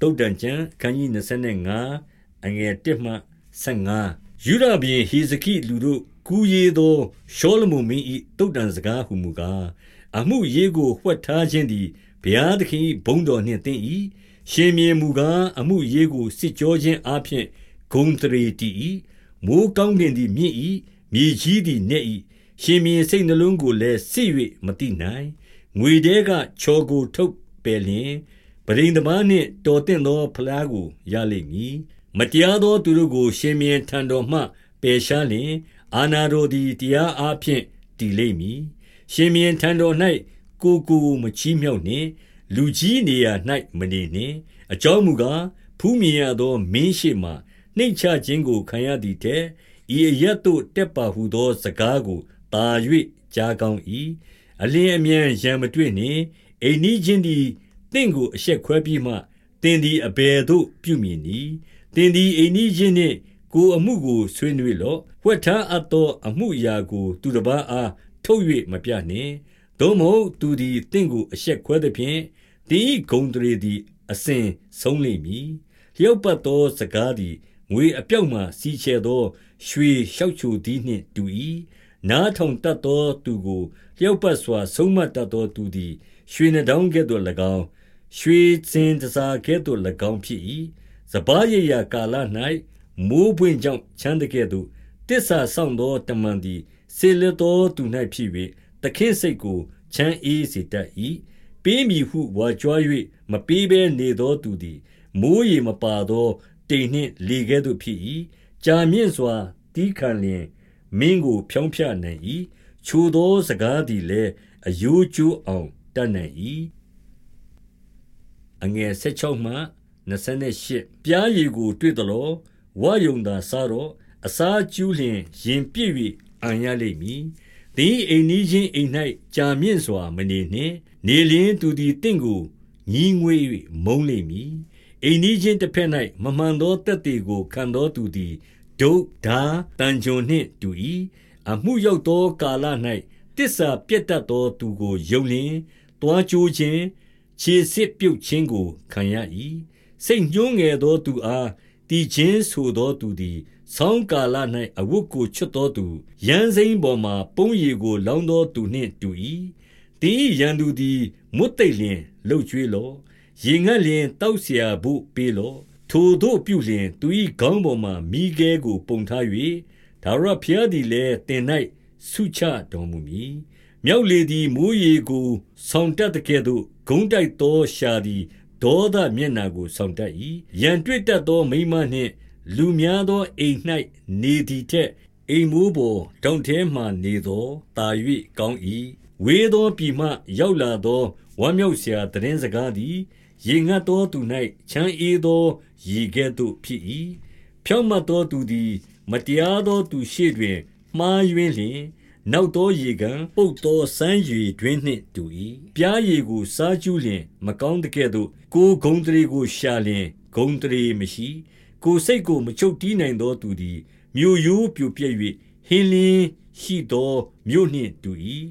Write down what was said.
တုတ်တန်ကျမ်းခန်းကြီး25အငယ်1မှ15ယူဒဘင်ဟေဇကိလူတို့ကူးရေးသောရှောလမုန်မင်း၏တုတ်တန်စကားဟုမူကားအမှုရေးကိုဝှက်ထားခြင်းသည်ဘုရားသခင်၏ဘုန်းတော်နှင့်တင့်၏ရှင်မြေမူကားအမှုရေးကိုစစ်ကြောခြင်းအပြင်ဂုံတရီတီ၏မိုးကောင်းကင်သည်မြင့်၏မြေကြီးသည်နှက်၏ရှင်မြေစိတ်နှလုံးကိုလည်းစစ်၍မတိနိုင်ငွေတဲကချောကိုထုတ်ပယ်လျင် ပရိန်သမားနှင့်တော်တင့်သောဖလားကိုရလိမ့်မည်မတရားသောသူတို့ကို ရှင်မြေထံတော်မှပယ်ရှားလျင်အာနာတော်သည်တရားအားဖြင့်တည်လိမ့်မည်ရှင်မြေထံတော်၌ကိုကိုမချီးမြှောက်နှင့် လူကြီးနေရာ၌မနေနှင့်အကြောင်းမူကားဖူးမြင်ရသောမင်းရှိမှနှိမ့်ချခြင်းကိုခံရသည်တည်းဤအရက်တို့တက်ပါဟုသော စကားကိုတာ၍ကြားကောင်း၏အလင်းအမြန်ရံမတွေ့နှင့်အိမ်နီးချင်းသည် တင့်ကိုအဆက်ခွဲပြီးမှတင်သည်အဘယ်သို့ပြုမည်နည်းတင်သည်အိမ်နီးချင်းနှင့်ကိုအမှုကိုဆွေးနွေးလော့ဝတ်ထားအပ်သော အမှုအရာကို သူတစ်ပါးအားထုတ်၍မပြနှင့်သို့မဟုတ်သူသည်တင့်ကိုအဆက်ခွဲသည်ဖြင့်တင်းဤဂုံတရေသည်အစဉ်ဆုံးလိမ့်မည်လျောက်ပတ်သောစကားသည်ငွေအပြောက်မှစီချဲသော ရွှေလျှောက်ချိုသည်နှင့်တူ၏ နားထောင်တတ်သောသူကိုလျောက်ပတ်စွာ ဆုံးမတတ်သောသူသည် ရွှေနှောင်းကဲ့သို့၎င်းရွှေစင်တစားကဲ့သို့၎င်းဖြစ်၏စပားရရာကာလ၌မိုးပွင့်ကြောင့်ချမ်းတကဲ့သို့တစ္ဆာဆောင်သောတမန်သည်စေလတော်သူ၌ဖြစ်၍တခင်စိတ်ကိုချမ်းအေးစေတတ်၏ပေးမည်ဟုဝါကြွား၍မပေးဘဲနေသောသူသည်မိုးရေမပါသောတိမ်နှင့်လေကဲ့သို့ဖြစ်၏ကြာမြင့်စွာတီးခံလျင် မင်းကိုဖြောင်းဖြနိုင်၏ချိုသောစကားသည်လည်းအယိုးကျိုးအောင်တတ်နိုင်၏အငယ်16မှ28ပြားရည်ကိုတွေ့တော်လောဝါယုံသာစားတော့အစာကျူးလျင်ရင်ပြည့်၍အံရလိမ့်မည်သင်အိမ်နီးချင်းအိမ်၌ကြာမြင့်စွာမနေနှင့်နေလျင်သူသည်တင့်ကိုညီးငွေ၍မုန်းလိမ့်မည်အိမ်နီးချင်းတစ်ဖက်၌မမှန်သောတက်တေကိုခံသောသူသည် ဒုဓာတန်ကြွနှင့်တူ၏အမှုရောက်သောကာလ၌တစ္ဆာပြတ်တတ်သောသူကိုယုံလျင်တွားကြိုးခြင်းခြေစစ်ပြုတ်ခြင်းကိုခံရ၏စိတ်ညှိုးငယ်သောသူအားတည်ခြင်းဆိုသောသူသည်ဆောင်းကာလ၌အဝတ်ကိုချွတ်သောသူရန်စိမ်းပေါ်မှပုံရည်ကို လောင်းသောသူနှင့်တူ၏တင်းရန်သူသည်မွတ်သိပ်လျင်လှုပ်ကြွေးလောရေငတ်လျင်တောက်เสียဖို့ပေးလော ထိုတို့ပြုလျင်သူ၏ခေါင်းပေါ်မှမိခဲကိုပုံထား၍ဒါရဖျားသည်လည်းတင်၌ဆုချတော်မူမည်မြောက်လေသည်မိုးရေကိုဆောင်တတ်တဲ့ကဲ့သို့ဂုံးတိုက်သောရှာသည်ဒေါသမျက်နာကိုဆောင်တတ်၏ရန်တွေ့တတ်သောမိမနှင့် လူများသောအိမ်၌နေသည်ထက်အိမ်မိုးပေါ်တောင်ထဲမှနေသောတာ၍ကောင်း၏ဝေသောပြီမှရောက်လာသော ဝမ်းမြောက်စရာတရင်စကားသည်ရေငတ်သောသူ၌ချမ်းအေးသောရေကဲ့သို့ဖြစ်၏ဖြောင့်မတ်သောသူသည် မတရားသောသူရှေ့တွင်မှားယွင်းလျင်နောက်သောရေကံပုတ်သောစမ်းရည်တွင်နှင့်တူ၏ပြားရည်ကိုစားကျူးလျင် မကောင်းတကဲ့သို့ကိုဂုံတရီကိုရှာလျင်ဂုံတရီမရှိ ကိုစိတ်ကိုမချုပ်တီးနိုင်သောသူသည် မြို့ရိုးပြိုပြဲ့၍ဟင်းလင်းရှိသောမြို့နှင့်တူ၏